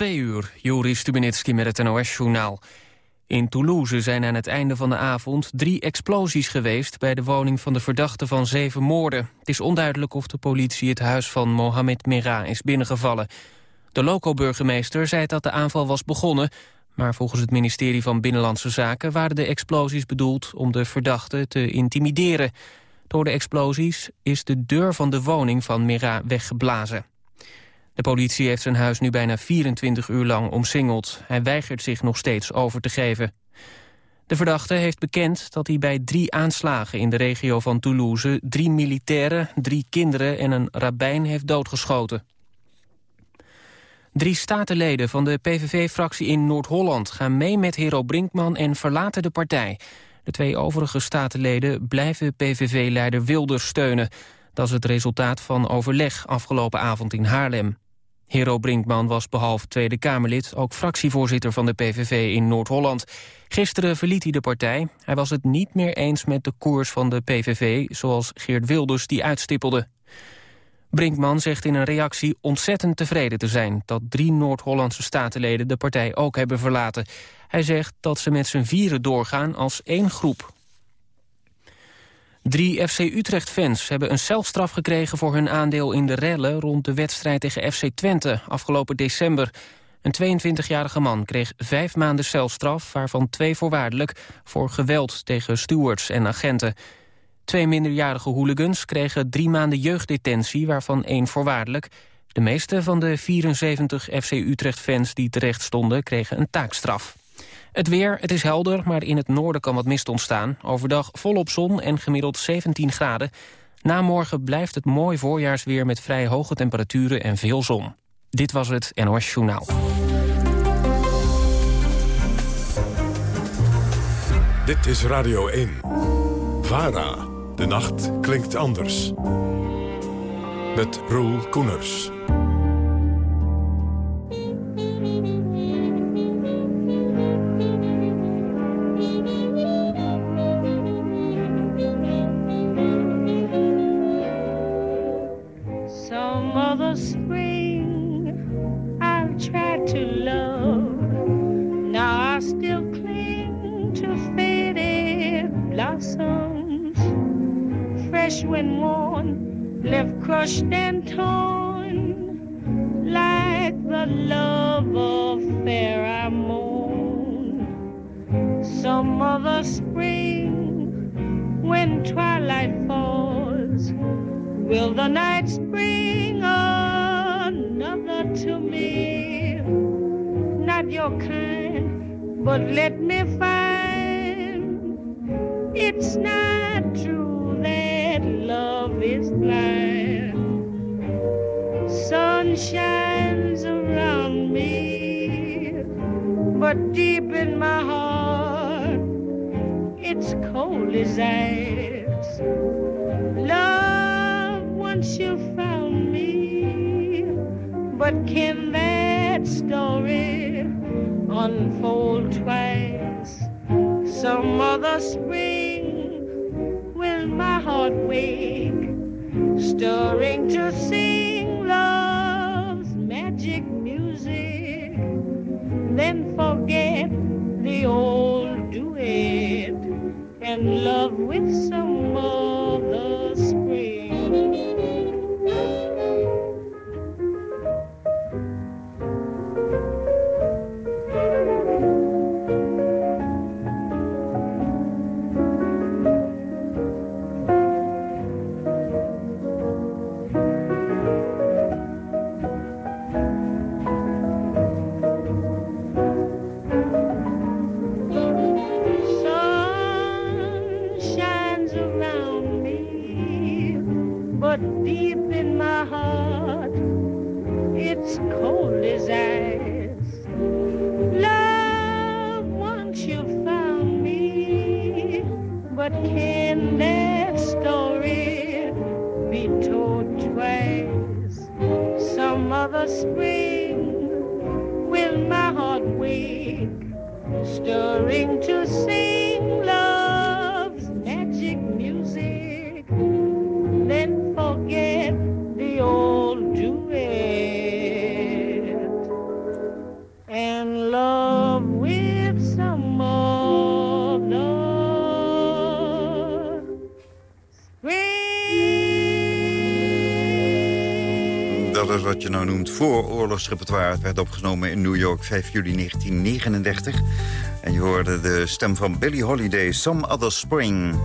Twee uur, Joris Stubenitski met het NOS-journaal. In Toulouse zijn aan het einde van de avond drie explosies geweest... bij de woning van de verdachte van zeven moorden. Het is onduidelijk of de politie het huis van Mohamed Merah is binnengevallen. De loco-burgemeester zei dat de aanval was begonnen... maar volgens het ministerie van Binnenlandse Zaken... waren de explosies bedoeld om de verdachte te intimideren. Door de explosies is de deur van de woning van Merah weggeblazen. De politie heeft zijn huis nu bijna 24 uur lang omsingeld. Hij weigert zich nog steeds over te geven. De verdachte heeft bekend dat hij bij drie aanslagen in de regio van Toulouse... drie militairen, drie kinderen en een rabbijn heeft doodgeschoten. Drie statenleden van de PVV-fractie in Noord-Holland... gaan mee met Hero Brinkman en verlaten de partij. De twee overige statenleden blijven PVV-leider Wilders steunen. Dat is het resultaat van overleg afgelopen avond in Haarlem. Hero Brinkman was behalve Tweede Kamerlid ook fractievoorzitter van de PVV in Noord-Holland. Gisteren verliet hij de partij. Hij was het niet meer eens met de koers van de PVV, zoals Geert Wilders die uitstippelde. Brinkman zegt in een reactie ontzettend tevreden te zijn... dat drie Noord-Hollandse statenleden de partij ook hebben verlaten. Hij zegt dat ze met z'n vieren doorgaan als één groep. Drie FC Utrecht-fans hebben een celstraf gekregen voor hun aandeel in de rellen rond de wedstrijd tegen FC Twente afgelopen december. Een 22-jarige man kreeg vijf maanden celstraf, waarvan twee voorwaardelijk, voor geweld tegen stewards en agenten. Twee minderjarige hooligans kregen drie maanden jeugddetentie, waarvan één voorwaardelijk. De meeste van de 74 FC Utrecht-fans die terecht stonden kregen een taakstraf. Het weer, het is helder, maar in het noorden kan wat mist ontstaan. Overdag volop zon en gemiddeld 17 graden. Na morgen blijft het mooi voorjaarsweer met vrij hoge temperaturen en veel zon. Dit was het NOS Journaal. Dit is Radio 1. VARA. De nacht klinkt anders. Met Roel Koeners. Crushed and torn like the love affair I mourn. Some other spring, when twilight falls, will the nights bring another to me? Not your kind, but let love sun shines around me, but deep in my heart, it's cold as ice. Love, once you found me, but can that story unfold twice? Some other spring will my heart wake, stirring to see magic music, then forget the old duet and love with some vooroorlogsrepertoire. Het werd opgenomen in New York 5 juli 1939. En je hoorde de stem van Billie Holiday, Some Other Spring.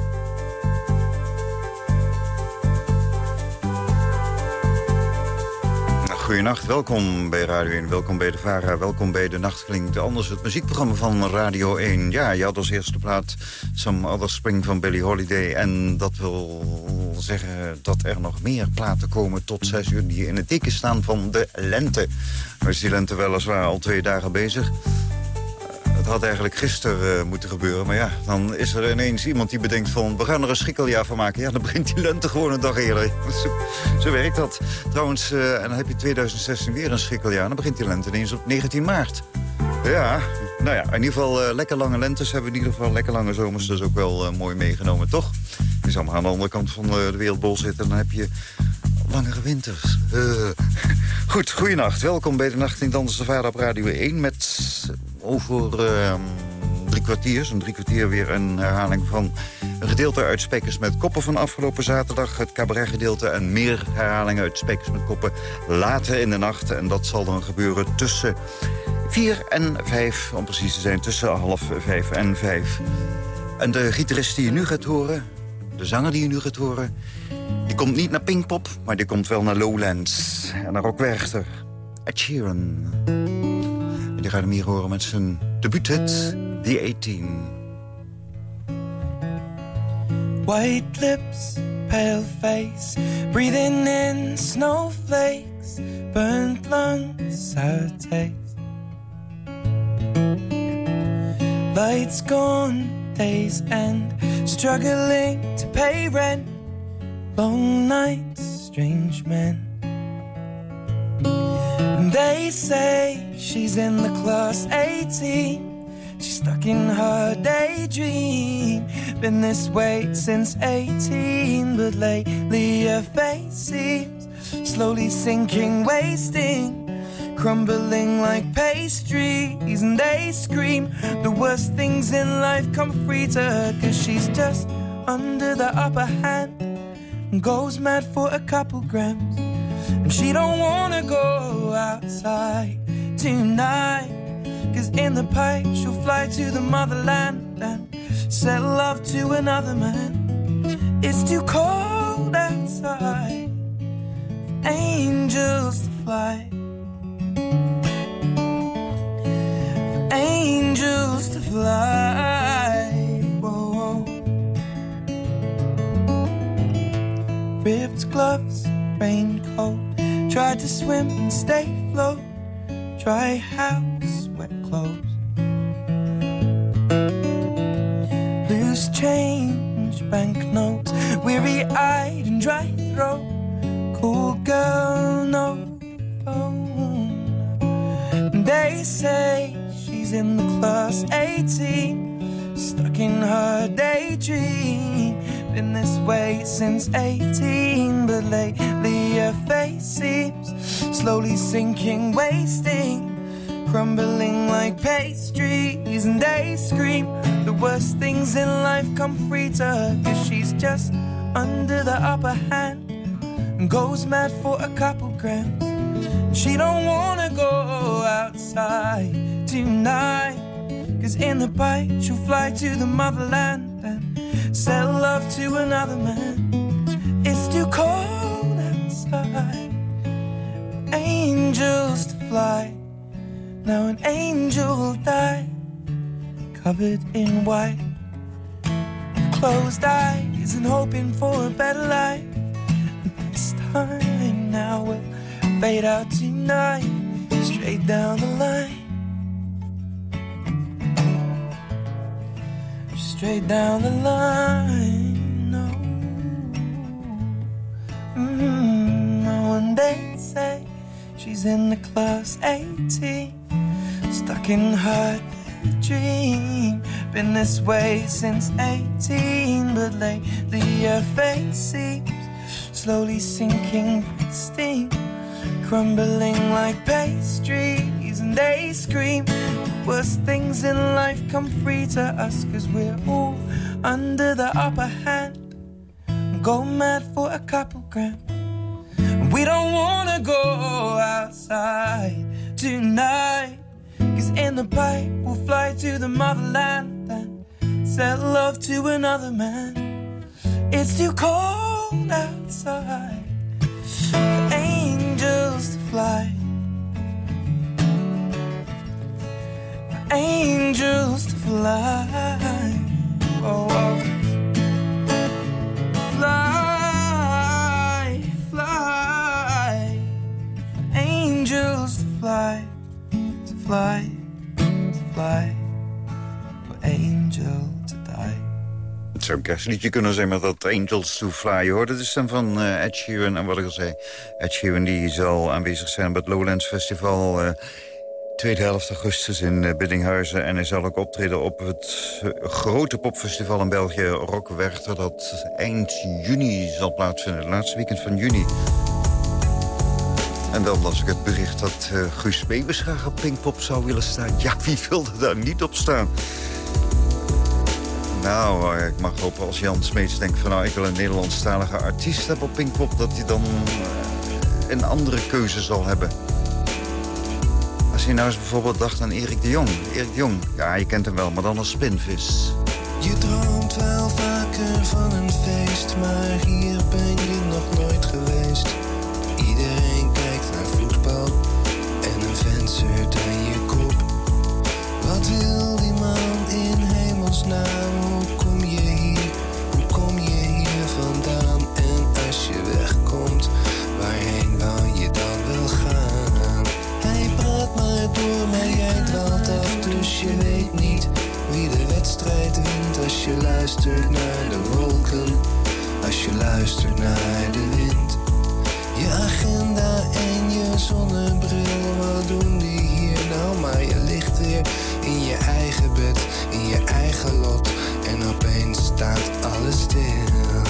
Goedenacht, welkom bij Radio 1, welkom bij de VARA, welkom bij de Nacht Klinkt Anders, het muziekprogramma van Radio 1. Ja, je had als eerste plaat Some Other Spring van Billie Holiday. En dat wil zeggen dat er nog meer platen komen tot 6 uur die in het teken staan van de lente. Maar is die lente weliswaar al twee dagen bezig. Het had eigenlijk gisteren uh, moeten gebeuren. Maar ja, dan is er ineens iemand die bedenkt van... we gaan er een schrikkeljaar van maken. Ja, dan begint die lente gewoon een dag eerder. Zo, zo werkt dat. Trouwens, uh, en dan heb je 2016 weer een schrikkeljaar. Dan begint die lente ineens op 19 maart. Ja, nou ja, in ieder geval uh, lekker lange lentes hebben we in ieder geval lekker lange zomers. Dat is ook wel mooi meegenomen, toch? Je zal maar aan de andere kant van de wereldbol zitten. Dan heb je langere winters. Goed, goeienacht. Welkom bij de Nacht in Dansen Vader op Radio 1... met over uh, drie kwartier, zo'n drie kwartier weer een herhaling van... een gedeelte uit Spekers met Koppen van afgelopen zaterdag... het cabaretgedeelte en meer herhalingen uit Spekers met Koppen later in de nacht. En dat zal dan gebeuren tussen vier en vijf, om precies te zijn, tussen half vijf en vijf. En de gitarist die je nu gaat horen, de zanger die je nu gaat horen... die komt niet naar Pinkpop, maar die komt wel naar Lowlands. En naar Rock Werchter, Ed Sheeran. Die gaat hem hier horen met zijn debuuthit, The 18. White lips, pale face, breathing in snowflakes, burnt lungs, sour taste. Lights gone, days end, struggling to pay rent, long nights, strange men. And they say she's in the class 18. She's stuck in her daydream. Been this way since 18, but lately her face seems slowly sinking, wasting crumbling like pastries and they scream the worst things in life come free to her cause she's just under the upper hand and goes mad for a couple grams and she don't wanna go outside tonight cause in the pipe she'll fly to the motherland and set love to another man it's too cold outside angels to fly angels to fly. Whoa. Ripped gloves, raincoat. Tried to swim and stay afloat. Dry house, wet clothes. Loose change, banknotes. Weary eyed and dry throat. Cool girl, no phone. They say she's in the class 18, stuck in her daydream. Been this way since 18, but lately her face seems slowly sinking, wasting, crumbling like pastries. And they scream the worst things in life come free to her, cause she's just under the upper hand and goes mad for a couple grams. She don't wanna go outside tonight. Cause in the bite, she'll fly to the motherland sell love to another man. It's too cold outside. Angels to fly. Now an angel died, covered in white. Closed eyes and hoping for a better life. This time now will fade out tonight, straight down the line. Straight down the line, no. Mm-hmm. When they say she's in the class 18, stuck in her dream. Been this way since 18, but lately her face seems slowly sinking, steam crumbling like and they scream. The worst things in life come free to us, cause we're all under the upper hand. Go mad for a couple grams. We don't wanna go outside tonight. Cause in the pipe we'll fly to the motherland and sell love to another man. It's too cold outside for angels to fly. Angels to fly. Oh, oh. Fly, fly. Angels to fly, to fly, to fly. For angel to die. Het zou een kerstliedje kunnen zijn met dat Angels to Fly. Je hoorde de stem van eh, Ed Sheeran. En wat ik al zei, Ed Sheeran die zal aanwezig zijn op het Lowlands Festival... eh, tweede helft augustus in eh, Biddinghuizen. En hij zal ook optreden op het eh, grote popfestival in België, Rock Werchter... dat eind juni zal plaatsvinden, het laatste weekend van juni. En dan las ik het bericht dat eh Guus Meeuwis graag op Pinkpop zou willen staan. Ja, wie wilde daar niet op staan? Nou, ik mag hopen als Jan Smeets denkt van... nou, ik wil een Nederlandstalige artiest hebben op Pinkpop... dat hij dan een andere keuze zal hebben. Je nou eens bijvoorbeeld dacht aan Erik de Jong. Erik de Jong, ja, je kent hem wel, maar dan als spinvis. Je droomt wel vaker van een feest, maar hier ben je als je luistert naar de wolken, als je luistert naar de wind. Je agenda en je zonnebril, wat doen die hier nou? Maar je ligt weer in je eigen bed, in je eigen lot en opeens staat alles stil.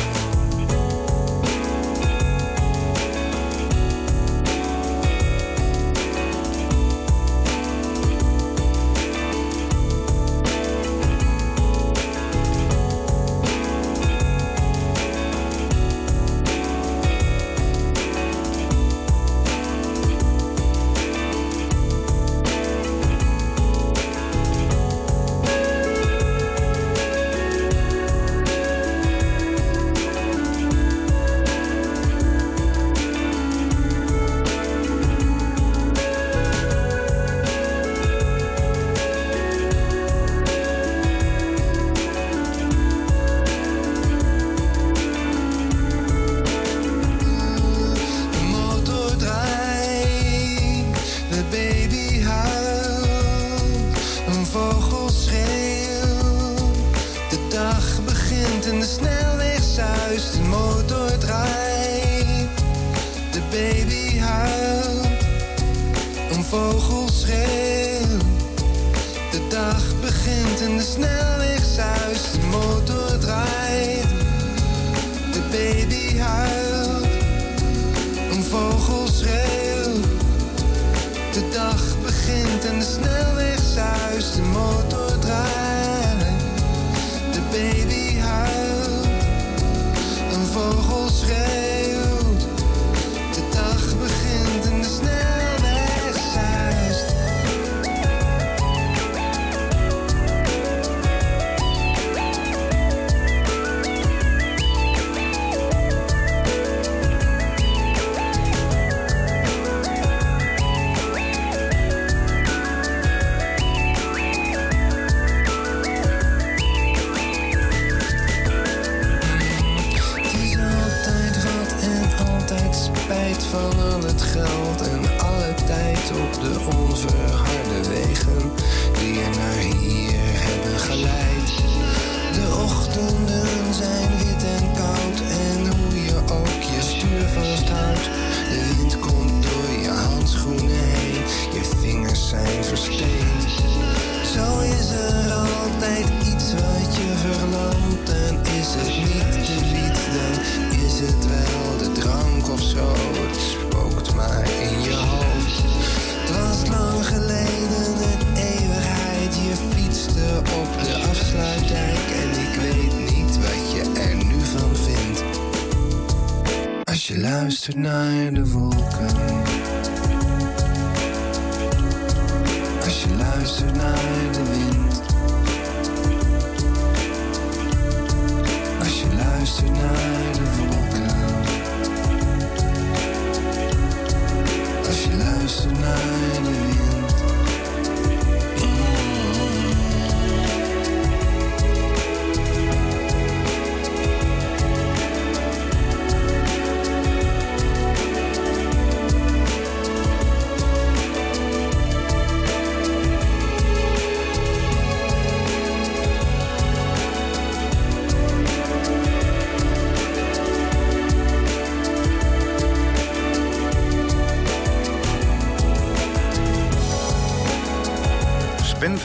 Luistert naar de wolken.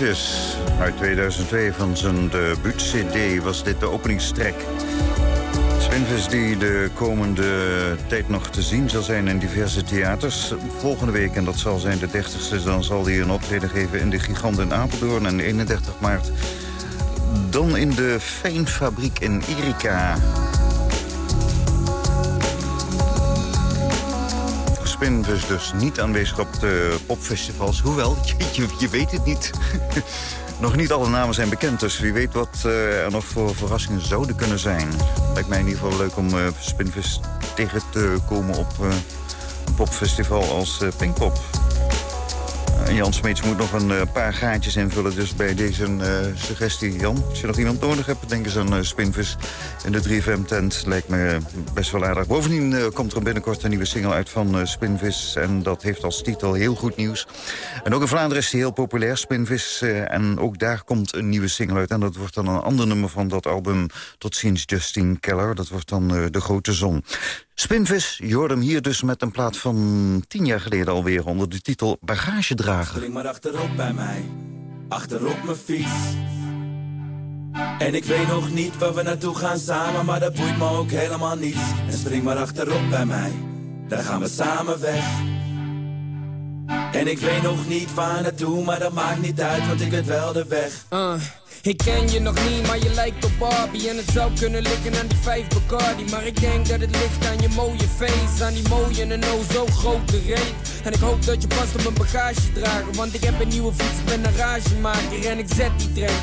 Uit 2002 van zijn debuut-cd was dit de openingstrek. Spinvis die de komende tijd nog te zien zal zijn in diverse theaters. Volgende week, en dat zal zijn de 30ste, dan zal hij een optreden geven in de Gigant in Apeldoorn. En 31 maart dan in de Fijnfabriek in Erika. Spinvis dus niet aanwezig op de popfestivals. Hoewel, je, je, weet het niet. nog niet alle namen zijn bekend, dus wie weet wat eh, er nog voor verrassingen zouden kunnen zijn. Lijkt mij in ieder geval leuk om uh, Spinvis tegen te komen op uh, een popfestival als Pinkpop. En Jan Smeets moet nog een paar gaatjes invullen. Dus bij deze suggestie, Jan, als je nog iemand nodig hebt... denk eens aan Spinvis in de 3FM-tent. Lijkt me best wel aardig. Bovendien komt er binnenkort een nieuwe single uit van Spinvis. En dat heeft als titel heel goed nieuws. En ook in Vlaanderen is hij heel populair, Spinvis. en ook daar komt een nieuwe single uit. En dat wordt dan een ander nummer van dat album... Tot ziens Justine Keller. Dat wordt dan De Grote Zon. Spinvis, je hoort hem hier dus met een plaat van tien jaar geleden alweer... onder de titel Bagage dragen. Spring maar achterop bij mij, achterop mijn fiets. En ik weet nog niet waar we naartoe gaan samen, maar dat boeit me ook helemaal niet. En spring maar achterop bij mij, daar gaan we samen weg. En ik weet nog niet waar naartoe, maar dat maakt niet uit, want ik weet wel de weg. Uh. Ik ken je nog niet, maar je lijkt op Barbie. En het zou kunnen liggen aan die vijf Bacardi. Maar ik denk dat het ligt aan je mooie face Aan die mooie en oh zo grote reet. En ik hoop dat je past op mijn bagage dragen Want ik heb een nieuwe fiets, ik ben een ragemaker En ik zet die trein,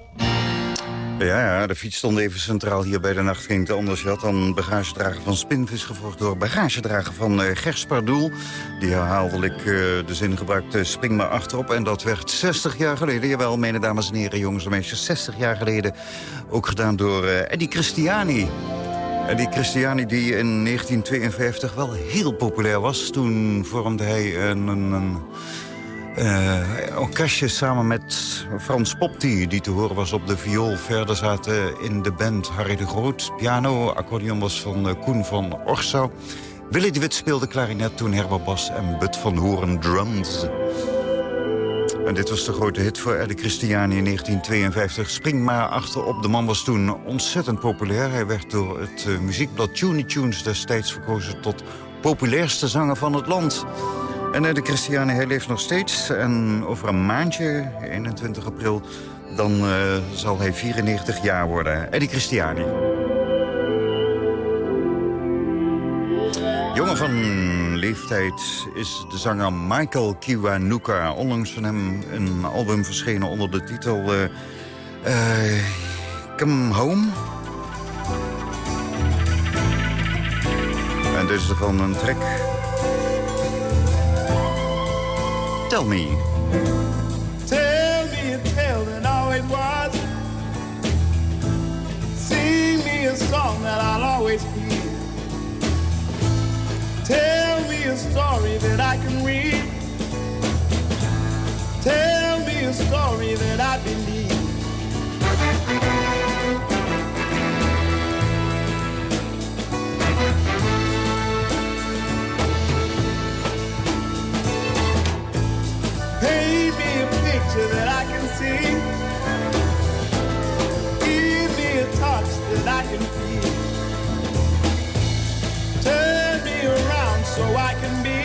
Ja, ja, de fiets stond even centraal hier bij de nacht. Ging het anders. Had dan bagagedrager van Spinvis gevolgd door bagagedrager van uh, Gers Pardoel. Die herhaaldelijk uh, de zin gebruikte, spring maar achterop. En dat werd 60 jaar geleden, jawel, mene dames en heren, jongens en meisjes, 60 jaar geleden. Ook gedaan door uh, Eddie Christiani. Eddie Christiani die in 1952 wel heel populair was. Toen vormde hij een... een, een uh, orkestje samen met Frans Popti, die te horen was op de viool. Verder zaten in de band Harry de Groot. Piano, accordeon was van uh, Koen van Orsau. Willy de Wit speelde klarinet, toen Herbert Bas en Bud van Horen drums. En dit was de grote hit voor Eddie Christiani in 1952. Spring maar achterop. De man was toen ontzettend populair. Hij werd door het uh, muziekblad Tuny Tunes destijds verkozen tot populairste zanger van het land. En eh, de Christiane, leeft nog steeds. En over een maandje, 21 april, dan eh, zal hij 94 jaar worden. Eddie Christiani. Jongen van leeftijd is de zanger Michael Kiwanuka. Onlangs van hem een album verschenen onder de titel... Eh, Come Home. En dit is ervan een track Tell me. Tell me a tale that always was. Sing me a song that I'll always hear. Tell me a story that I can read. Tell me a story that I believe. Picture that I can see. Give me a touch that I can feel. Turn me around so I can be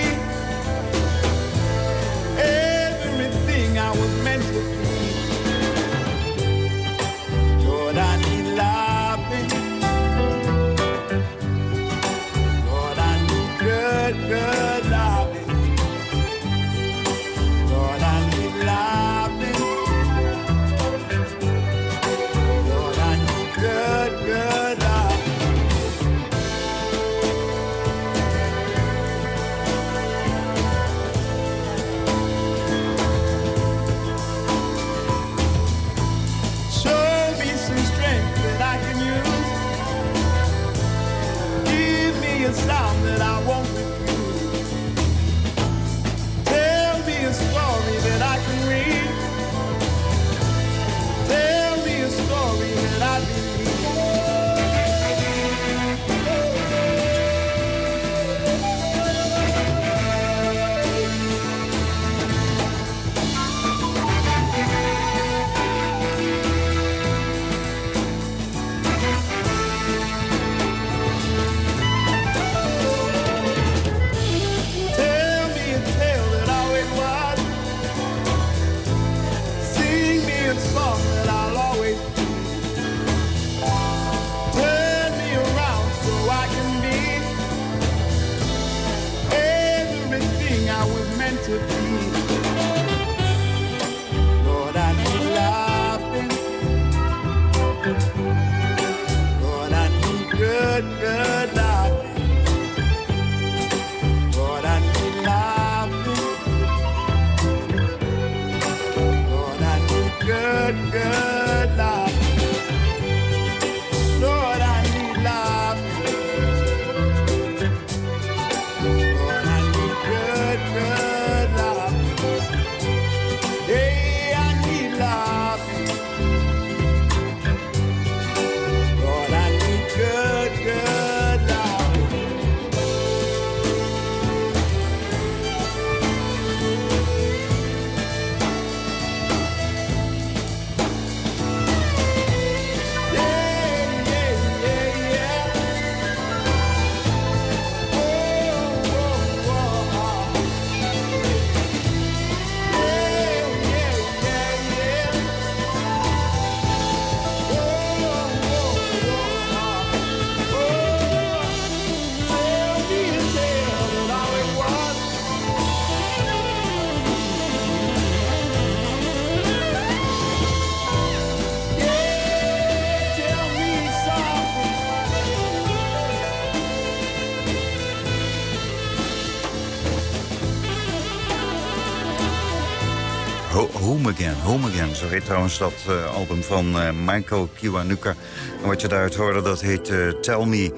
Zo heet trouwens dat eh, album van eh, Michael Kiwanuka. En wat je daaruit hoorde, dat heet eh, Tell Me.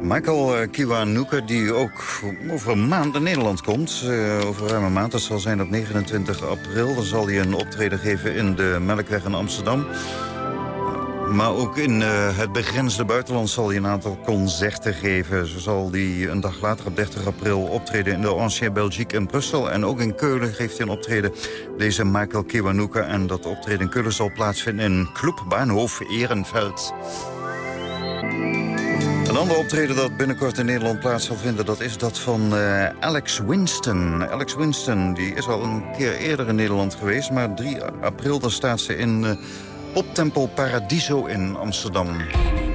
Michael Kiwanuka, die ook over een maand naar Nederland komt. over ruim een maand, dat zal zijn op 29 april. Dan zal hij een optreden geven in de Melkweg in Amsterdam. Maar ook in eh, het begrensde buitenland zal hij een aantal concerten geven. Zo zal hij een dag later op 30 april optreden in de Ancien Belgique in Brussel. En ook in Keulen geeft hij een optreden, deze Michael Kiwanuka. En dat optreden in Keulen zal plaatsvinden in Club Bahnhof Ehrenfeld. Een ander optreden dat binnenkort in Nederland plaats zal vinden... dat is dat van eh, Alex Winston. Alex Winston die is al een keer eerder in Nederland geweest... maar 3 april dan staat ze in eh, Poptempel Paradiso in Amsterdam.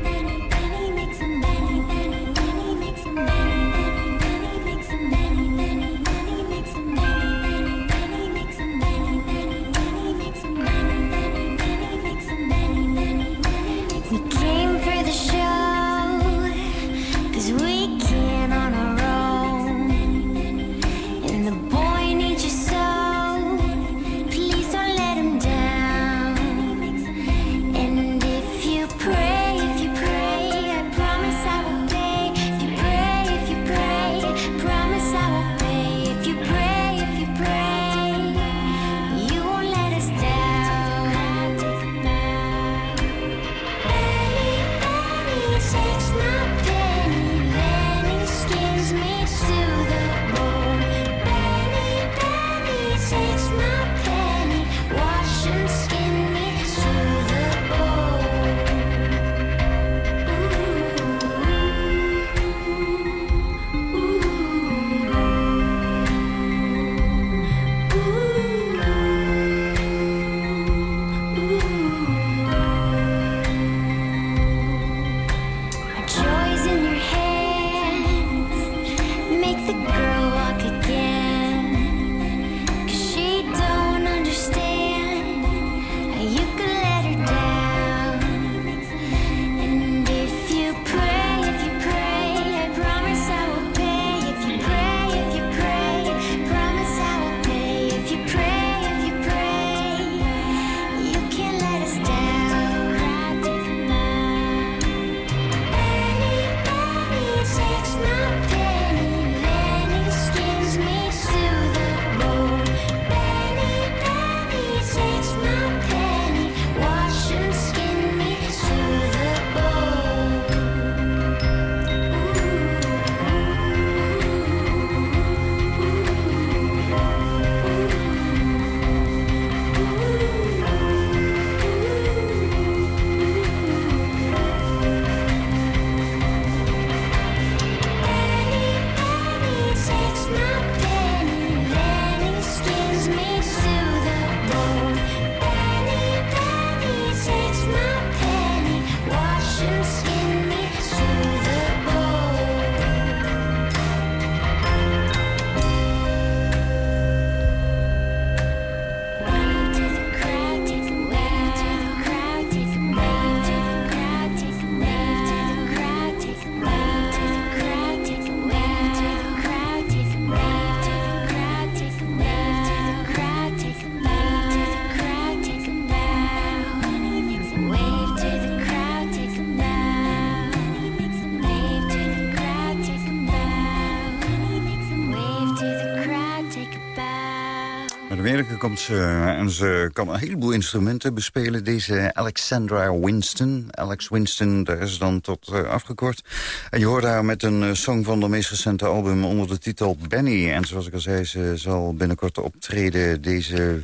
Ze en ze kan een heleboel instrumenten bespelen. Deze Alexandra Winston. Alex Winston, daar is dan tot uh, afgekort. En je hoort haar met een uh, song van de meest recente album onder de titel Benny. En zoals ik al zei, ze zal binnenkort optreden deze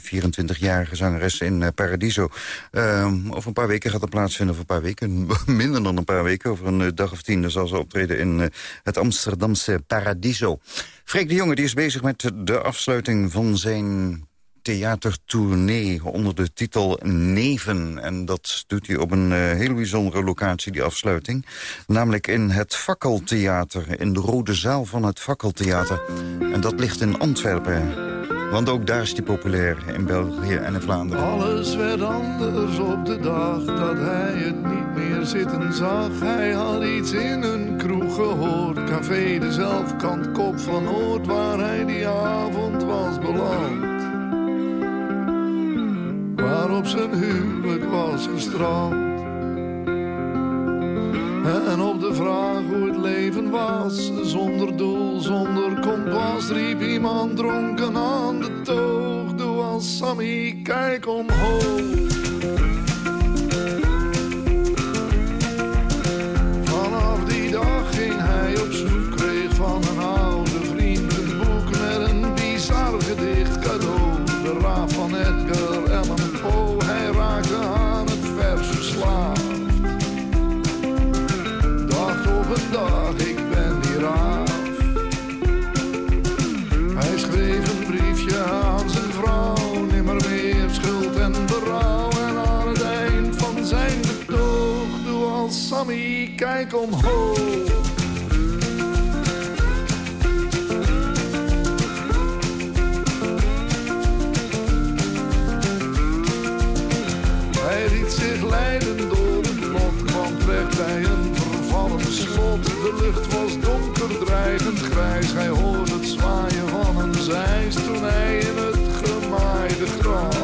24-jarige zangeres in Paradiso. Over een paar weken gaat dat plaatsvinden, over een paar weken, minder dan een paar weken. Over een dag of tien zal ze optreden in het Amsterdamse Paradiso. Freek de Jonge die is bezig met de afsluiting van zijn theatertournee onder de titel Neven. En dat doet hij op een uh, hele bijzondere locatie, die afsluiting. Namelijk in het Fakkeltheater, in de Rode Zaal van het Fakkeltheater. En dat ligt in Antwerpen. Want ook daar is hij populair, in België en in Vlaanderen. Alles werd anders op de dag dat hij het niet meer zitten zag. Hij had iets in een kroeg gehoord. Café de zelfkant, kop van Noord, waar hij die avond was beland. Waarop zijn huwelijk was gestrand. En op de vraag hoe leven was, zonder doel, zonder kompas, riep iemand dronken aan de toog. Doe als Sammy, kijk omhoog. Kijk omhoog. Hij liet zich leiden door het lot, kwam terecht bij een slot. De lucht was donker, dreigend grijs. Hij hoorde het zwaaien van een zeis toen hij in het gemaaide gras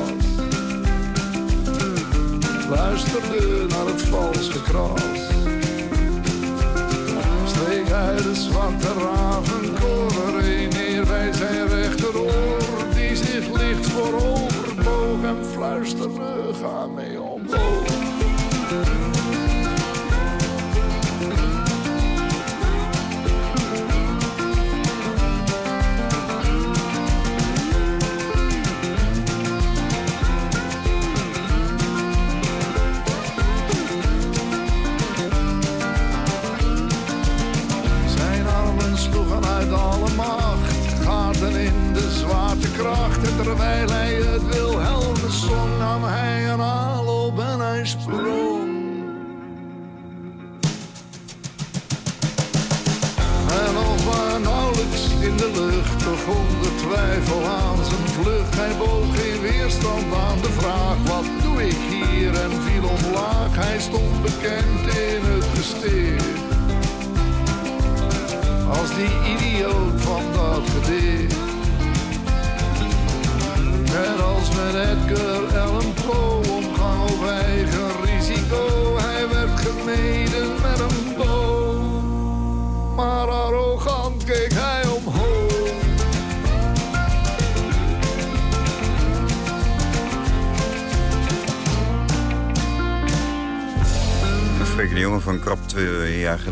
luisterde naar het vals gekras. Streek hij de zwarte ravenkoor een neer bij zijn rechteroor, die zich licht voorover boog en fluisterde: Ga mee omhoog.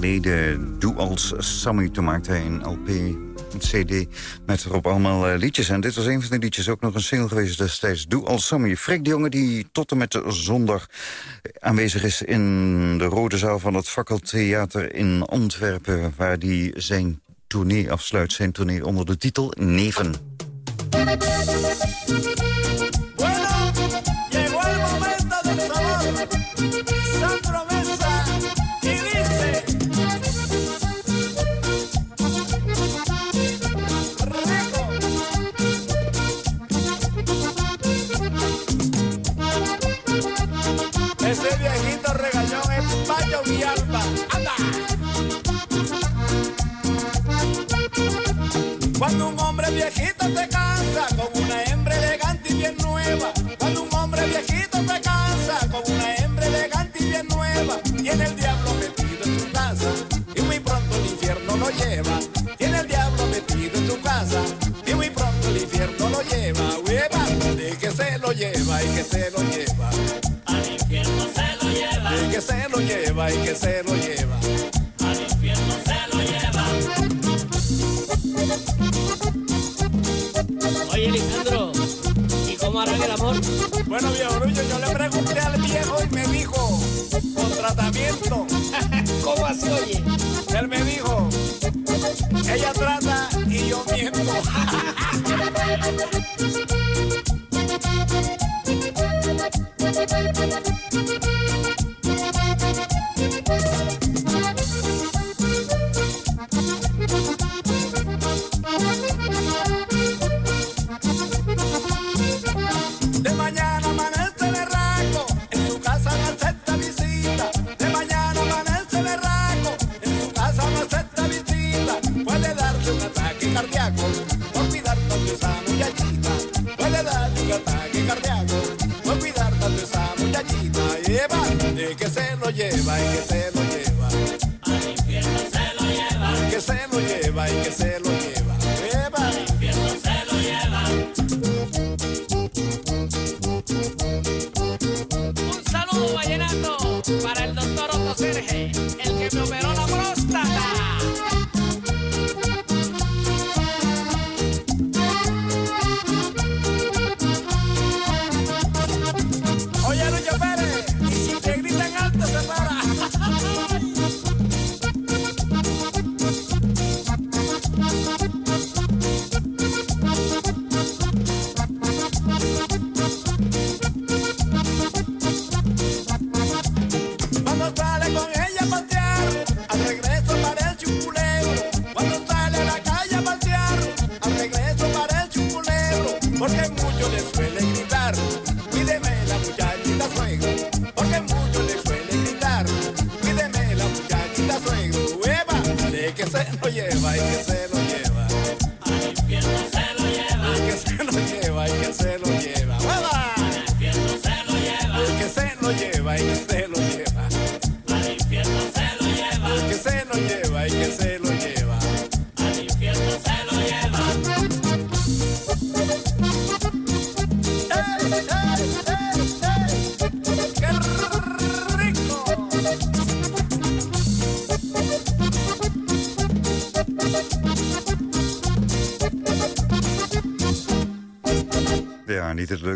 Geleden. Doe als Sammy, toen maakte hij een LP een cd met erop allemaal uh, liedjes. En dit was een van de liedjes, ook nog een single geweest destijds. Doe als Sammy. Freek de jongen die tot en met de zondag aanwezig is... in de Rode Zaal van het Fakkeltheater in Antwerpen... waar hij zijn tournee afsluit. Zijn tournee onder de titel Neven.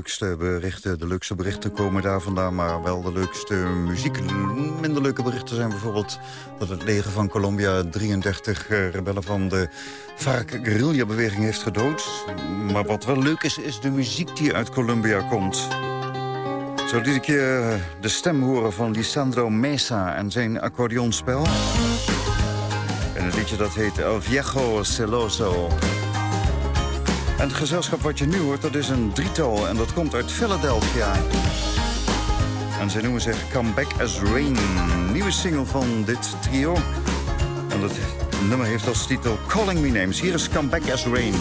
leukste berichten. De leukste berichten komen daar vandaan, maar wel de leukste muziek. Minder leuke berichten zijn bijvoorbeeld dat het leger van Colombia 33 eh, rebellen van de farc guerrilla beweging heeft gedood. Maar wat wel leuk is, is de muziek die uit Colombia komt. Zo liet ik je eh, de stem horen van Lisandro Mesa en zijn accordeonspel. En het liedje dat heet El Viejo Celoso. En het gezelschap wat je nu hoort, dat is een drietal. En dat komt uit Philadelphia. En ze noemen zich Come Back As Rain. Nieuwe single van dit trio. En dat nummer heeft als titel Calling Me Names. Hier is Come Back As Rain.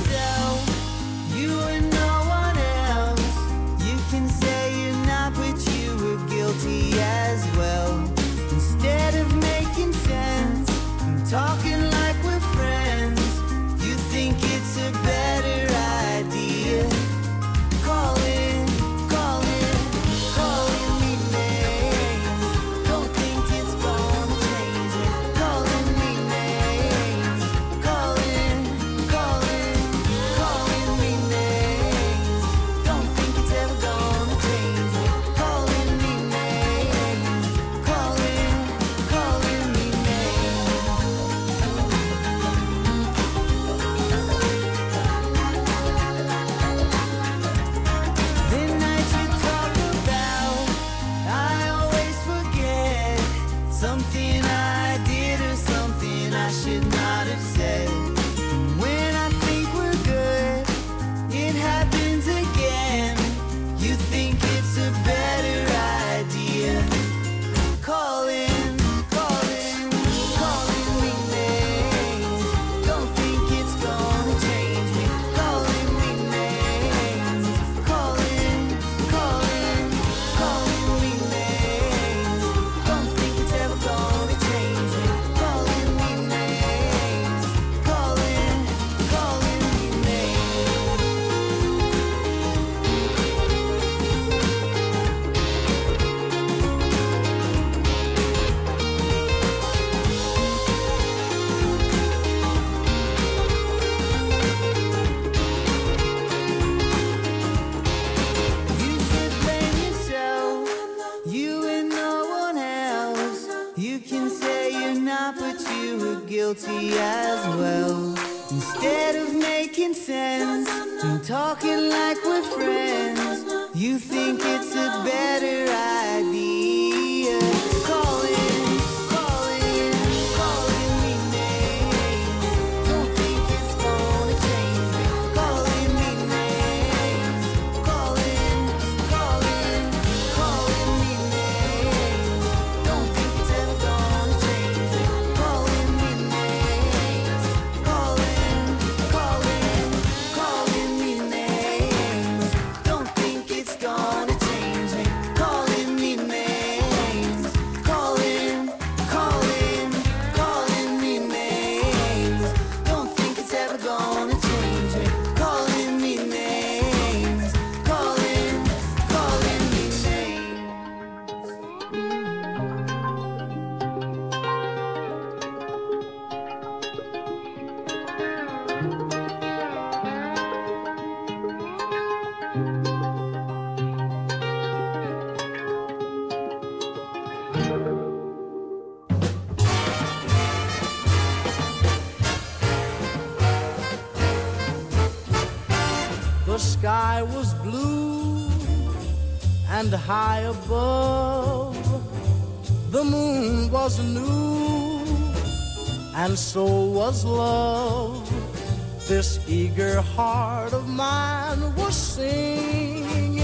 This eager heart of mine was singing.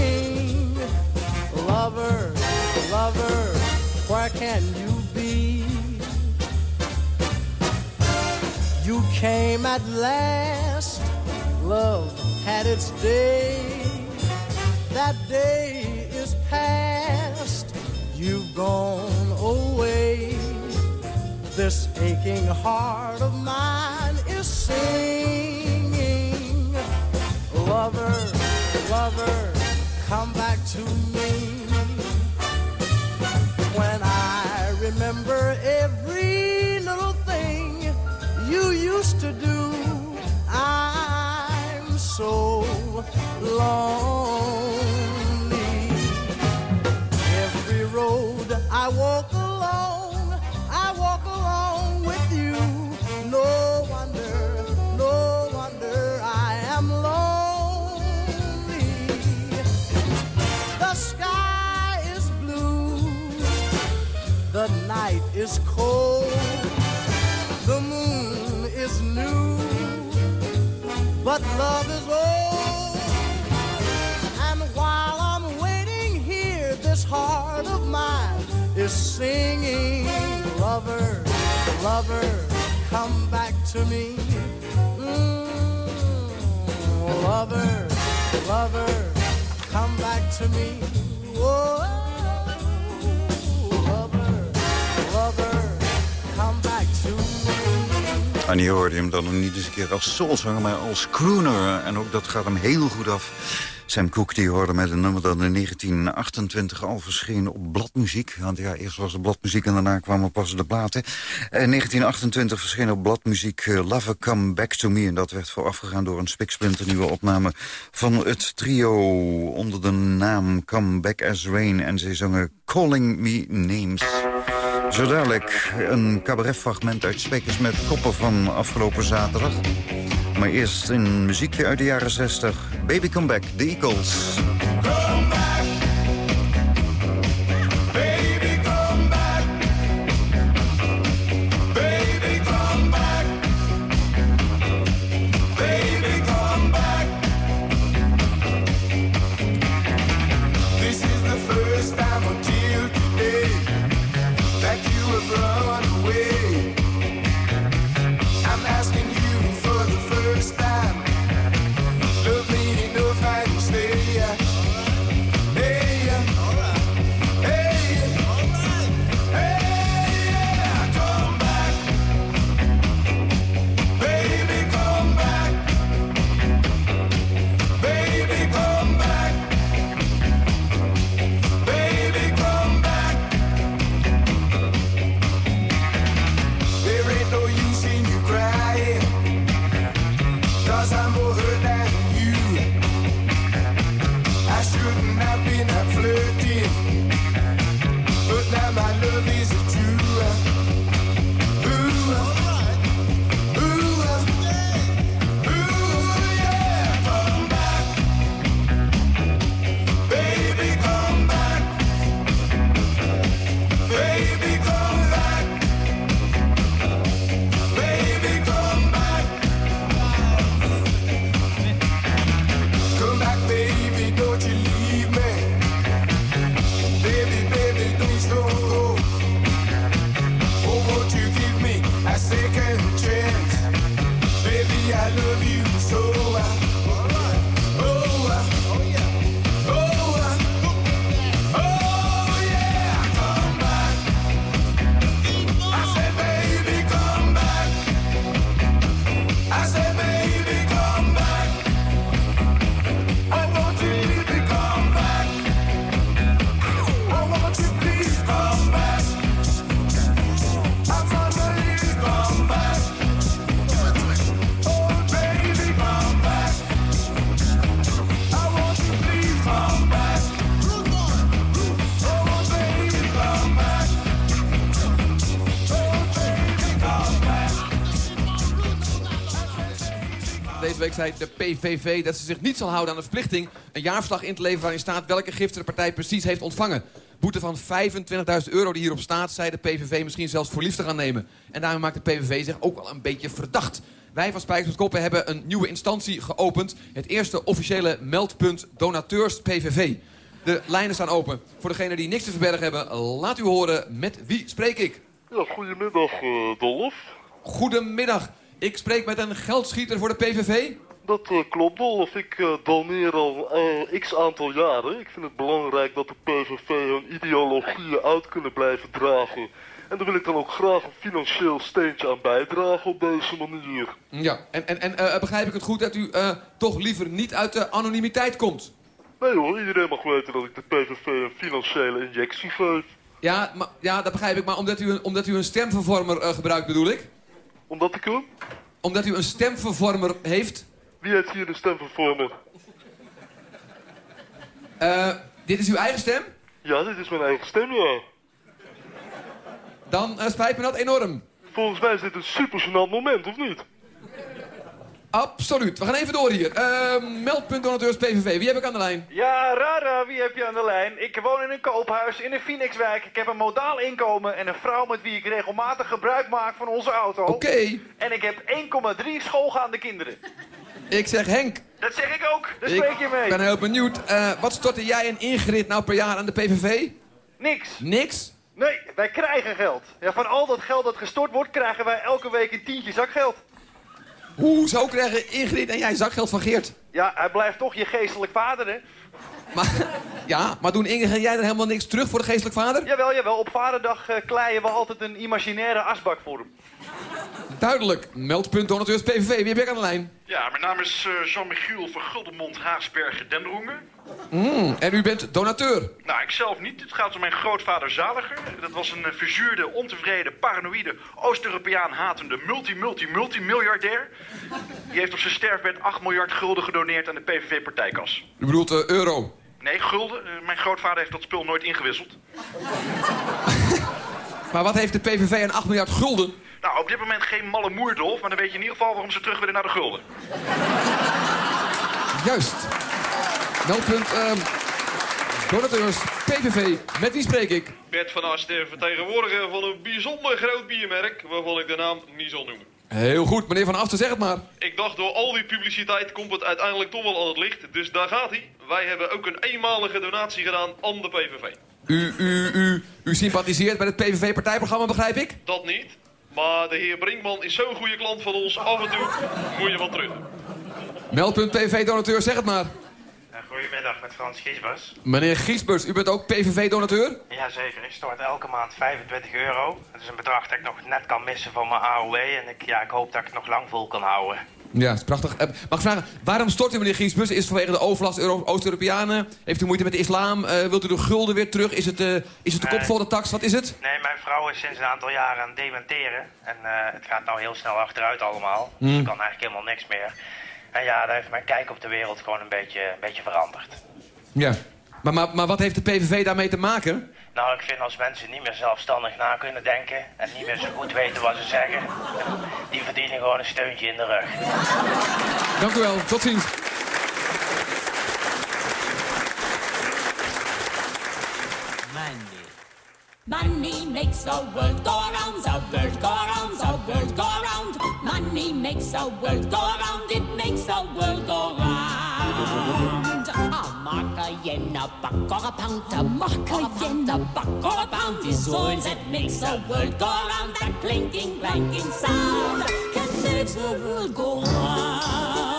Lover, lover, where can you be? You came at last love had its day. That day is past. You've gone away. This aching heart of mine is singing. Lover, lover, come back to me. When I remember every little thing you used to do, I'm so lonely. Every road I walk is cold, the moon is new but love is old. And while I'm waiting here, this heart of mine is singing, lover, lover, come back to me. Mm, lover, lover, come back to me. Whoa, En hier hoorde hem dan niet eens een keer als soulzanger, maar als crooner. En ook dat gaat hem heel goed af. Sam Cooke die hoorde met een nummer dat in 1928 al verscheen op bladmuziek. Want ja, eerst was er bladmuziek en daarna kwamen pas de platen. In 1928 verscheen op bladmuziek eh, Lover Come Back To Me. En dat werd voorafgegaan door een spiksplinter nieuwe opname van het trio onder de naam Come Back As Rain. En zij zongen Calling Me Names. Zo dadelijk een cabaretfragment uit Spekers met Koppen van afgelopen zaterdag. Maar eerst een muziekje uit de jaren 60. Baby Come Back, The Eagles. Zei de PVV dat ze zich niet zal houden aan de verplichting... een jaarverslag in te leveren waarin staat welke giften de partij precies heeft ontvangen. Boete van 25.000 euro die hierop staat, zei de PVV misschien zelfs voor lief te gaan nemen. En daarmee maakt de PVV zich ook wel een beetje verdacht. Wij van Spijkers met Koppen hebben een nieuwe instantie geopend. Het eerste officiële meldpunt donateurs PVV. De lijnen staan open. Voor degenen die niks te verbergen hebben, laat u horen met wie spreek ik. Ja, goedemiddag, eh Dolf. Goedemiddag. Ik spreek met een geldschieter voor de PVV. Dat eh, klopt, Dolf. Ik doneer al eh, x aantal jaren. Ik vind het belangrijk dat de PVV hun ideologieën uit kunnen blijven dragen. En daar wil ik dan ook graag een financieel steentje aan bijdragen op deze manier. Ja, en, en, en begrijp ik het goed dat u toch liever niet uit de anonimiteit komt? Nee hoor, iedereen mag weten dat ik de PVV een financiële injectie geef. Ja, maar, ja dat begrijp ik, maar omdat u een, omdat u een stemvervormer gebruikt bedoel ik? Omdat ik hem? Omdat u een stemvervormer heeft? Wie heeft hier een stemvervormer? Eh, dit is uw eigen stem? Ja, dit is mijn eigen stem, ja. Dan eh, spijt me dat enorm. Volgens mij is dit een super gênant moment, of niet? Absoluut. We gaan even door hier. Eh, meldpunt donateurs PVV. Wie heb ik aan de lijn? Ja, Rara, wie heb je aan de lijn? Ik woon in een koophuis in een Phoenixwijk. Ik heb een modaal inkomen en een vrouw met wie ik regelmatig gebruik maak van onze auto. Oké. En ik heb 1,3 schoolgaande kinderen. Ik zeg Henk. Dat zeg ik ook, daar spreek je mee. Ik ben heel benieuwd. Eh, wat stortte jij en Ingrid nou per jaar aan de PVV? Niks. Niks? Nee, wij krijgen geld. Ja, van al dat geld dat gestort wordt, krijgen wij elke week een tientje zakgeld. Hoezo krijgen Ingrid en jij zakgeld van Geert? Ja, hij blijft toch je geestelijk vader, hè? Maar, ja, maar doen Ingrid en jij er helemaal niks terug voor de geestelijk vader? Jawel, jawel. Op vaderdag eh, kleien we altijd een imaginaire asbak voor hem. Duidelijk. Meldpunt donateurs PVV. Wie heb ik aan de lijn? Ja, mijn naam is eh, Jean-Michiel van Guldenmond Haagsbergen Denderongen. Mm, en u bent donateur. Nou, ik zelf niet. Het gaat om mijn grootvader Zaliger. Dat was een eh, verzuurde, ontevreden, paranoïde, Oost-Europeaan hatende multi-multi-multi-miljardair. Die heeft op zijn sterfbed 8 miljard gulden gedoneerd aan de PVV-partijkas. U bedoelt eh, euro. Nee, gulden. Mijn grootvader heeft dat spul nooit ingewisseld. Maar wat heeft de PVV aan 8 miljard gulden? Nou, op dit moment geen malle moerdolf, maar dan weet je in ieder geval waarom ze terug willen naar de gulden. Juist. Meldpunt ehm donateurs PVV. Met wie spreek ik? Bert van Asten, vertegenwoordiger van een bijzonder groot biermerk, waarvan ik de naam niet zal noemen. Heel goed, meneer Van Aften, zeg het maar. Ik dacht, door al die publiciteit komt het uiteindelijk toch wel aan het licht. Dus daar gaat hij. Wij hebben ook een eenmalige donatie gedaan aan de PVV. U, u, u, u sympathiseert met het PVV-partijprogramma, begrijp ik? Dat niet. Maar de heer Brinkman is zo'n goede klant van ons. Af en toe moet je wat terug. Meldpunt PVV-donateur, zeg het maar. Goedemiddag, met Frans Giesbers. Meneer Giesbers, u bent ook PVV-donateur? Jazeker, ik stort elke maand 25 euro. Dat is een bedrag dat ik nog net kan missen voor mijn AOW. En ik, ja, ik hoop dat ik het nog lang vol kan houden. Ja, dat is prachtig. Eh, mag ik vragen, waarom stort u meneer Giesbus? Is het vanwege de overlast Euro- Oost-Europeanen? Heeft u moeite met de islam? Eh, wilt u de gulden weer terug? Is het, eh, is het de kop voor de tax? Wat is het? Nee, mijn vrouw is sinds een aantal jaren aan het dementeren. En het gaat nou heel snel achteruit allemaal. Hmm. Dus ik kan eigenlijk helemaal niks meer. En ja, daar heeft mijn kijk op de wereld gewoon een beetje, een beetje veranderd. Ja. Maar, maar, maar wat heeft de PVV daarmee te maken? Nou, ik vind als mensen niet meer zelfstandig na kunnen denken... en niet meer zo goed weten wat ze zeggen... die verdienen gewoon een steuntje in de rug. Dank u wel. Tot ziens. Money makes the world go round, the world go round, the world go round. Money makes the world go round, it makes the world go round. A buck, or a pound, a buck, or a makes the world go round. That clinking, clanking sound can make the world go round.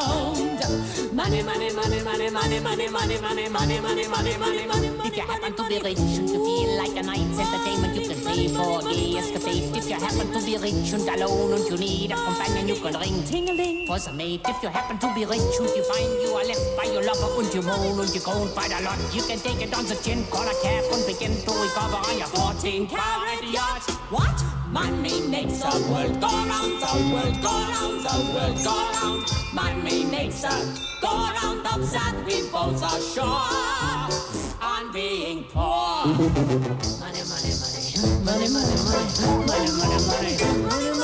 Money, money, money, money, money, money, money, money, money, money, money, money, money. If you happen to be rich and you feel like a night's entertainment, you can pay for a gay escapade. If you happen to be rich and alone and you need a companion, you can ring ting-a-ling for some mate. If you happen to be rich and you find you are left by your lover and you moan and you groan quite a lot, you can take it on the chin, call a cab and begin to recover on your 14 carat yacht. What? Money makes the world go round, the world go round, the world go round. Money makes the go round of that we both are sure on being poor. Money, money, money, money, money, money, money, money, money, money, money, money.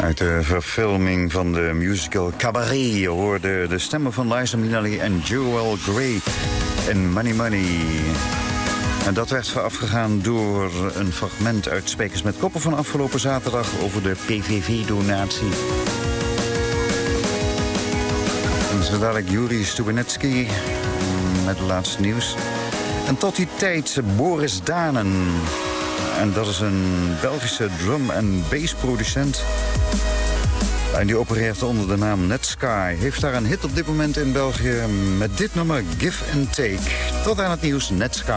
Uit de verfilming van de musical Cabaret je hoorde de stemmen van Liza Minnelli en Joel Grey in Money Money. En dat werd voorafgegaan door een fragment uit Spekers met Koppen van afgelopen zaterdag over de PVV-donatie. En zo dadelijk Juri Stubenetski met het laatste nieuws. En tot die tijd Boris Danen. En dat is een Belgische drum- en bassproducent. En die opereert onder de naam Netsky. Heeft daar een hit op dit moment in België met dit nummer Give and Take. Tot aan het nieuws Netsky.